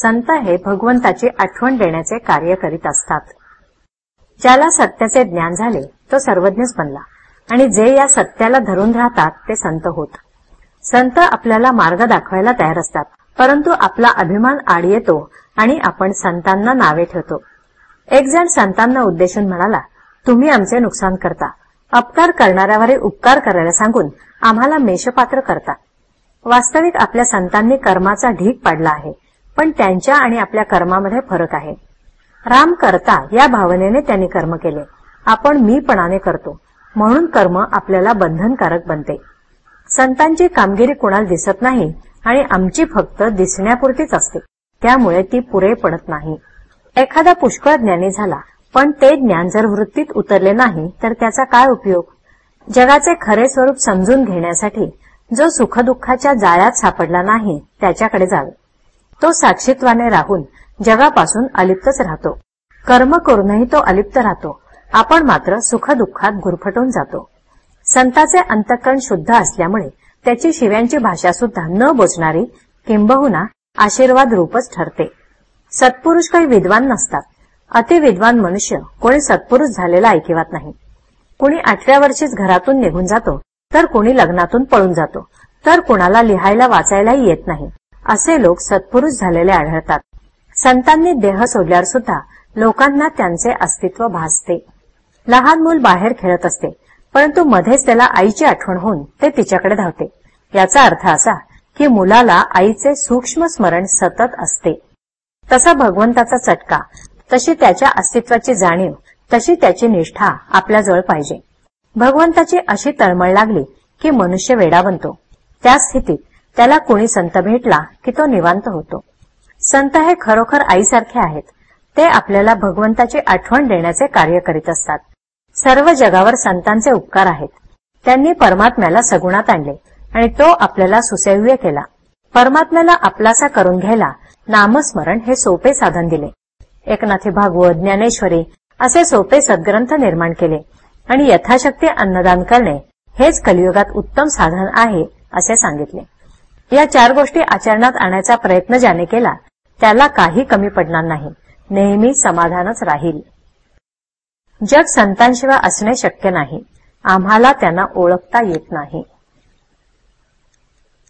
संत हे भगवंताची आठवण देण्याचे कार्य करीत असतात. ज्याला सत्याचे ज्ञान झाले तो सर्वज्ञच बनला. आणि जे या सत्याला धरून राहतात ते संत होत. संत आपल्याला मार्ग दाखवायला तयार असतात परंतु आपला अभिमान आड येतो आणि आपण संतांना नावे ठेवतो. एक जण संतांना उद्देशून म्हणाला तुम्ही आमचे नुकसान करता. अपकार करणाऱ्यावरील उपकार करायला सांगून आम्हाला मेषपात्र करता. वास्तविक आपल्या संतांनी कर्माचा ढीक पाडला आहे. पण त्यांच्या आणि आपल्या कर्मामध्ये फरक आहे. राम करता या भावनेने त्यांनी कर्म केले. आपण मीपणाने करतो. म्हणून कर्म आपल्याला बंधनकारक बनते. संतांची कामगिरी कुणाला दिसत नाही आणि आमची फक्त दिसण्यापुरतीच असते. त्यामुळे ती पुरे पडत नाही. एखादा पुष्कळ ज्ञानी झाला पण ते ज्ञान जर वृत्तीत उतरले नाही तर त्याचा काय उपयोग? जगाचे खरे स्वरूप समजून घेण्यासाठी जो सुखदुःखाच्या जाळ्यात सापडला नाही त्याच्याकडे जावे. तो साक्षीत्वाने राहून जगापासून अलिप्तच राहतो. कर्म करूनही तो अलिप्त राहतो. आपण मात्र सुखदुःखात गुरफटून जातो. संताचे अंतकरण शुद्ध असल्यामुळे त्याची शिव्यांची भाषा सुद्धा न बोचणारी किंबहुना आशीर्वाद रूपच ठरते. सत्पुरुष काही विद्वान नसतात. अतिविद्वान मनुष्य कोणी सत्पुरुष झालेला ऐकिवात नाही. कुणी आठव्या वर्षीच घरातून निघून जातो तर कुणी लग्नातून पळून जातो तर कुणाला लिहायला वाचायलाही येत नाही. असे लोक सत्पुरुष झालेले आढळतात. संतांनी देह सोडल्यावर सुद्धा लोकांना त्यांचे अस्तित्व भासते. लहान मूल बाहेर खेळत असते परंतु मध्येच त्याला आईची आठवण होऊन ते तिच्याकडे धावते. याचा अर्थ असा की मुलाला आईचे सूक्ष्म स्मरण सतत असते. तसा भगवंताचा चटका तशी त्याच्या अस्तित्वाची जाणीव तशी त्याची निष्ठा आपल्याजवळ पाहिजे. भगवंताची अशी तळमळ लागली की मनुष्य वेडा बनतो त्या स्थितीत त्याला कोणी संत भेटला की तो निवांत होतो. संत हे खरोखर आईसारखे आहेत. ते आपल्याला भगवंताची आठवण देण्याचे कार्य करीत असतात. सर्व जगावर संतांचे उपकार आहेत. त्यांनी परमात्म्याला सगुणात आणले आणि तो आपल्याला सुसह्य केला. परमात्म्याला आपलासा करून घ्यायला नामस्मरण हे सोपे साधन दिले. एकनाथी भागवत ज्ञानेश्वरी असे सोपे सद्ग्रंथ निर्माण केले आणि यथाशक्ती अन्नदान करणे हेच कलियुगात उत्तम साधन आहे असे सांगितले. या चार गोष्टी आचरणात आणायचा प्रयत्न ज्याने केला त्याला काही कमी पडणार नाही. नेहमी समाधानच राहील. जग संतांशिवाय असणे शक्य नाही. आम्हाला त्यांना ओळखता येत नाही.